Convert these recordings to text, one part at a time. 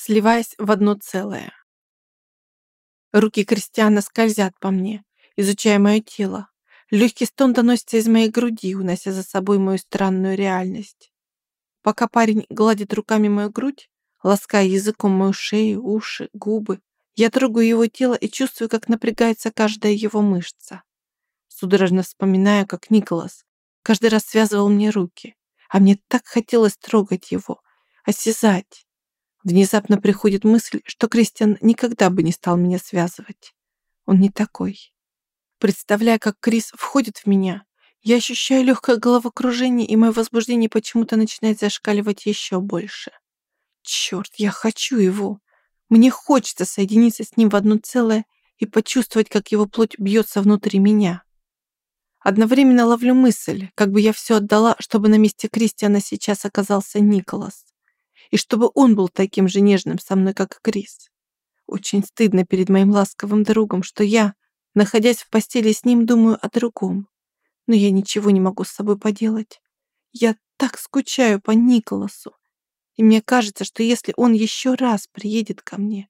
сливаясь в одно целое. Руки Кристиана скользят по мне, изучая мое тело. Легкий стон доносится из моей груди, унося за собой мою странную реальность. Пока парень гладит руками мою грудь, лаская языком мою шею, уши, губы, я трогаю его тело и чувствую, как напрягается каждая его мышца. Судорожно вспоминаю, как Николас каждый раз связывал мне руки, а мне так хотелось трогать его, осязать. Внезапно приходит мысль, что Кристиан никогда бы не стал меня связывать. Он не такой. Представляя, как Крис входит в меня, я ощущаю легкое головокружение, и мое возбуждение почему-то начинает зашкаливать еще больше. Черт, я хочу его. Мне хочется соединиться с ним в одно целое и почувствовать, как его плоть бьется внутри меня. Одновременно ловлю мысль, как бы я все отдала, чтобы на месте Кристиана сейчас оказался Николас и чтобы он был таким же нежным со мной, как Крис. Очень стыдно перед моим ласковым другом, что я, находясь в постели с ним, думаю о другом. Но я ничего не могу с собой поделать. Я так скучаю по Николасу. И мне кажется, что если он еще раз приедет ко мне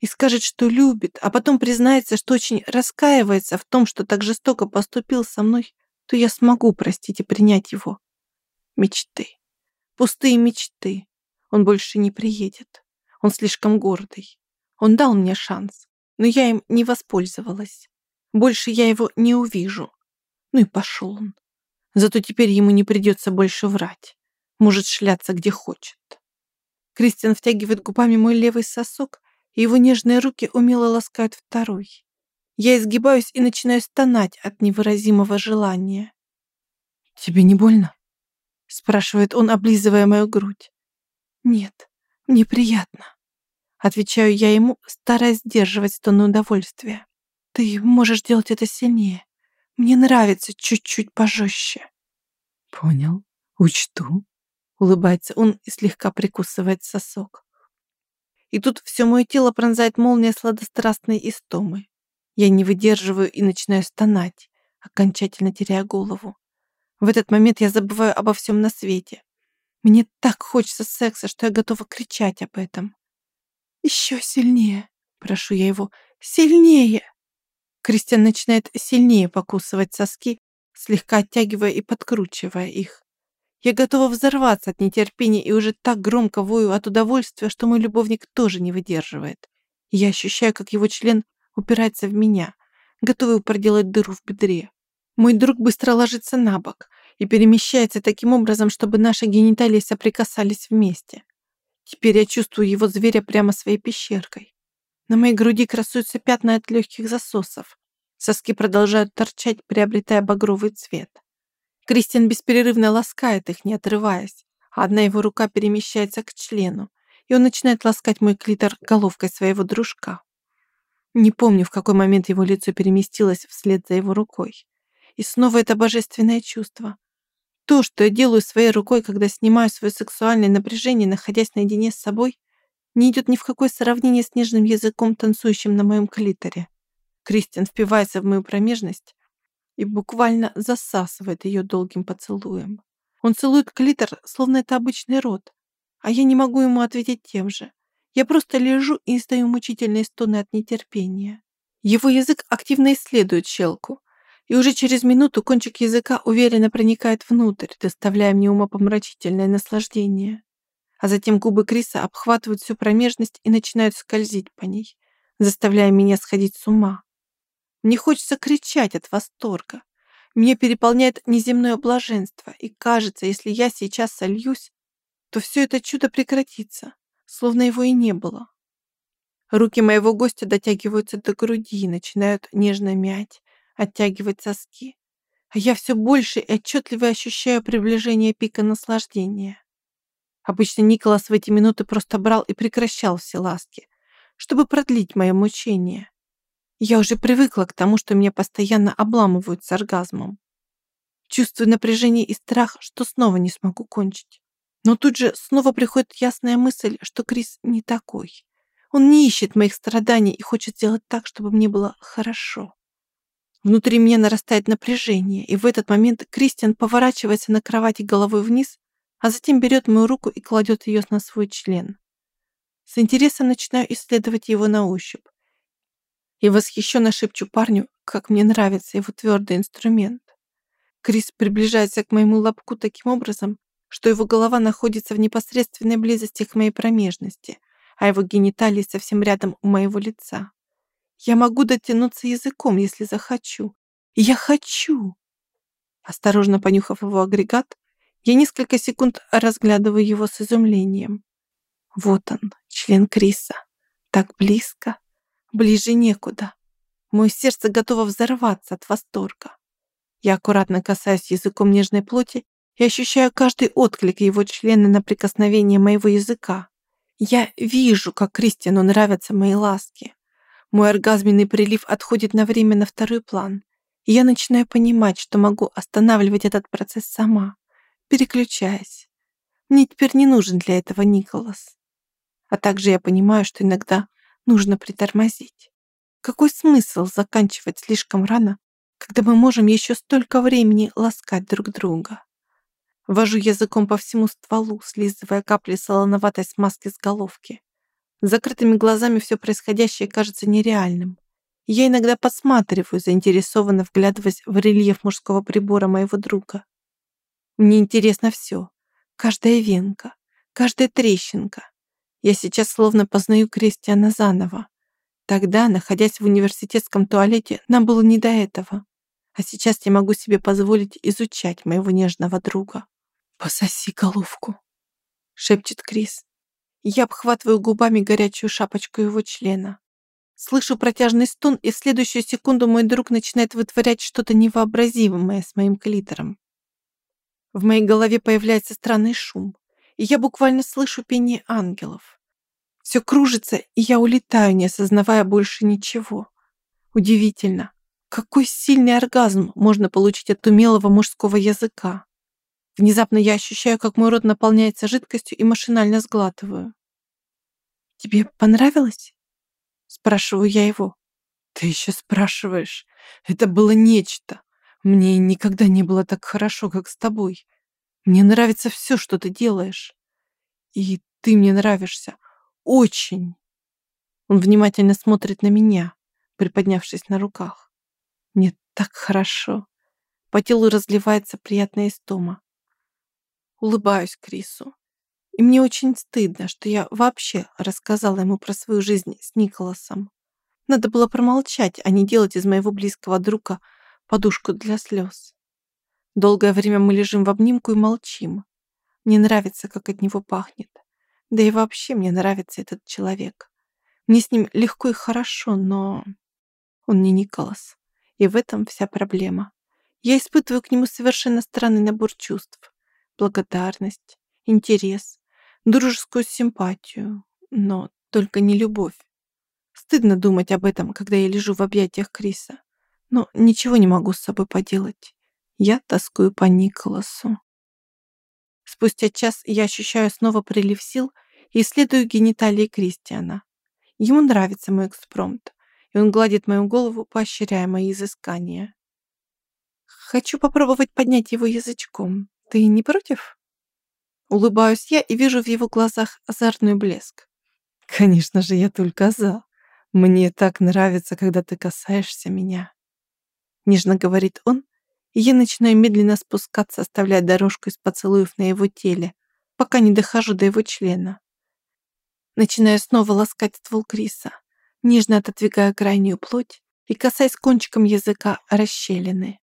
и скажет, что любит, а потом признается, что очень раскаивается в том, что так жестоко поступил со мной, то я смогу простить и принять его. Мечты. Пустые мечты. Он больше не приедет. Он слишком гордый. Он дал мне шанс, но я им не воспользовалась. Больше я его не увижу. Ну и пошел он. Зато теперь ему не придется больше врать. Может шляться где хочет. Кристиан втягивает губами мой левый сосок, и его нежные руки умело ласкают второй. Я изгибаюсь и начинаю стонать от невыразимого желания. «Тебе не больно?» спрашивает он, облизывая мою грудь. «Нет, мне приятно», — отвечаю я ему, стараясь сдерживать стоны удовольствия. «Ты можешь делать это сильнее. Мне нравится чуть-чуть пожестче». «Понял, учту», — улыбается он и слегка прикусывает сосок. И тут все мое тело пронзает молния сладострастной истомы. Я не выдерживаю и начинаю стонать, окончательно теряя голову. В этот момент я забываю обо всем на свете. Мне так хочется секса, что я готова кричать об этом. «Еще сильнее!» — прошу я его. «Сильнее!» Кристиан начинает сильнее покусывать соски, слегка оттягивая и подкручивая их. Я готова взорваться от нетерпения и уже так громко вою от удовольствия, что мой любовник тоже не выдерживает. Я ощущаю, как его член упирается в меня, готовый проделать дыру в бедре. Мой друг быстро ложится на бок, и перемещается таким образом, чтобы наши гениталии соприкасались вместе. Теперь я чувствую его зверя прямо своей пещеркой. На моей груди красуются пятна от легких засосов. Соски продолжают торчать, приобретая багровый цвет. Кристиан бесперерывно ласкает их, не отрываясь, а одна его рука перемещается к члену, и он начинает ласкать мой клитор головкой своего дружка. Не помню, в какой момент его лицо переместилось вслед за его рукой. И снова это божественное чувство. То, что я делаю своей рукой, когда снимаю свое сексуальное напряжение, находясь наедине с собой, не идет ни в какое сравнение с нежным языком, танцующим на моем клиторе. Кристиан впивается в мою промежность и буквально засасывает ее долгим поцелуем. Он целует клитор, словно это обычный рот, а я не могу ему ответить тем же. Я просто лежу и издаю мучительные стоны от нетерпения. Его язык активно исследует щелку, и уже через минуту кончик языка уверенно проникает внутрь, доставляя мне умопомрачительное наслаждение. А затем губы Криса обхватывают всю промежность и начинают скользить по ней, заставляя меня сходить с ума. Мне хочется кричать от восторга. Меня переполняет неземное блаженство, и кажется, если я сейчас сольюсь, то все это чудо прекратится, словно его и не было. Руки моего гостя дотягиваются до груди и начинают нежно мять, оттягивать соски, а я все больше и отчетливо ощущаю приближение пика наслаждения. Обычно Николас в эти минуты просто брал и прекращал все ласки, чтобы продлить мое мучение. Я уже привыкла к тому, что меня постоянно обламывают с оргазмом. Чувствую напряжение и страх, что снова не смогу кончить. Но тут же снова приходит ясная мысль, что Крис не такой. Он не ищет моих страданий и хочет сделать так, чтобы мне было хорошо. Внутри меня нарастает напряжение, и в этот момент Кристиан поворачивается на кровати головой вниз, а затем берет мою руку и кладет ее на свой член. С интересом начинаю исследовать его на ощупь. И восхищенно шепчу парню, как мне нравится его твердый инструмент. Крис приближается к моему лобку таким образом, что его голова находится в непосредственной близости к моей промежности, а его гениталии совсем рядом у моего лица. Я могу дотянуться языком, если захочу. Я хочу! Осторожно понюхав его агрегат, я несколько секунд разглядываю его с изумлением. Вот он, член Криса. Так близко. Ближе некуда. Мое сердце готово взорваться от восторга. Я аккуратно касаюсь языком нежной плоти и ощущаю каждый отклик его члена на прикосновение моего языка. Я вижу, как Кристиану нравятся мои ласки. Мой оргазменный прилив отходит на время на второй план, я начинаю понимать, что могу останавливать этот процесс сама, переключаясь. Мне теперь не нужен для этого Николас. А также я понимаю, что иногда нужно притормозить. Какой смысл заканчивать слишком рано, когда мы можем еще столько времени ласкать друг друга? Вожу языком по всему стволу, слизывая капли солоноватой смазки с головки. Закрытыми глазами все происходящее кажется нереальным. Я иногда посматриваю, заинтересованно вглядываясь в рельеф мужского прибора моего друга. Мне интересно все. Каждая венка, каждая трещинка. Я сейчас словно познаю Кристиана заново. Тогда, находясь в университетском туалете, нам было не до этого. А сейчас я могу себе позволить изучать моего нежного друга. «Пососи головку», — шепчет Крис. Я обхватываю губами горячую шапочку его члена. Слышу протяжный стон, и в следующую секунду мой друг начинает вытворять что-то невообразимое с моим клитором. В моей голове появляется странный шум, и я буквально слышу пение ангелов. Все кружится, и я улетаю, не осознавая больше ничего. Удивительно, какой сильный оргазм можно получить от умелого мужского языка. Внезапно я ощущаю, как мой рот наполняется жидкостью и машинально сглатываю. «Тебе понравилось?» Спрашиваю я его. «Ты еще спрашиваешь? Это было нечто. Мне никогда не было так хорошо, как с тобой. Мне нравится все, что ты делаешь. И ты мне нравишься. Очень!» Он внимательно смотрит на меня, приподнявшись на руках. Мне так хорошо. По телу разливается приятная истома. Улыбаюсь Крису. И мне очень стыдно, что я вообще рассказала ему про свою жизнь с Николасом. Надо было промолчать, а не делать из моего близкого друга подушку для слез. Долгое время мы лежим в обнимку и молчим. Мне нравится, как от него пахнет. Да и вообще мне нравится этот человек. Мне с ним легко и хорошо, но он не Николас. И в этом вся проблема. Я испытываю к нему совершенно странный набор чувств благодарность, интерес, дружескую симпатию, но только не любовь. Стыдно думать об этом, когда я лежу в объятиях Криса, но ничего не могу с собой поделать. Я тоскую по Николасу. Спустя час я ощущаю снова прилив сил и исследую гениталии Кристиана. Ему нравится мой экспромт, и он гладит мою голову, поощряя мои изыскания. Хочу попробовать поднять его язычком. Ты не против? Улыбаюсь я и вижу в его глазах озорной блеск. Конечно же, я только за. Мне так нравится, когда ты касаешься меня. Нежно говорит он, и я начинаю медленно спускаться, оставляя дорожку из поцелуев на его теле, пока не дохожу до его члена. Начинаю снова ласкать ствол Криса, нежно отодвигая крайнюю плоть и касаясь кончиком языка расщелины.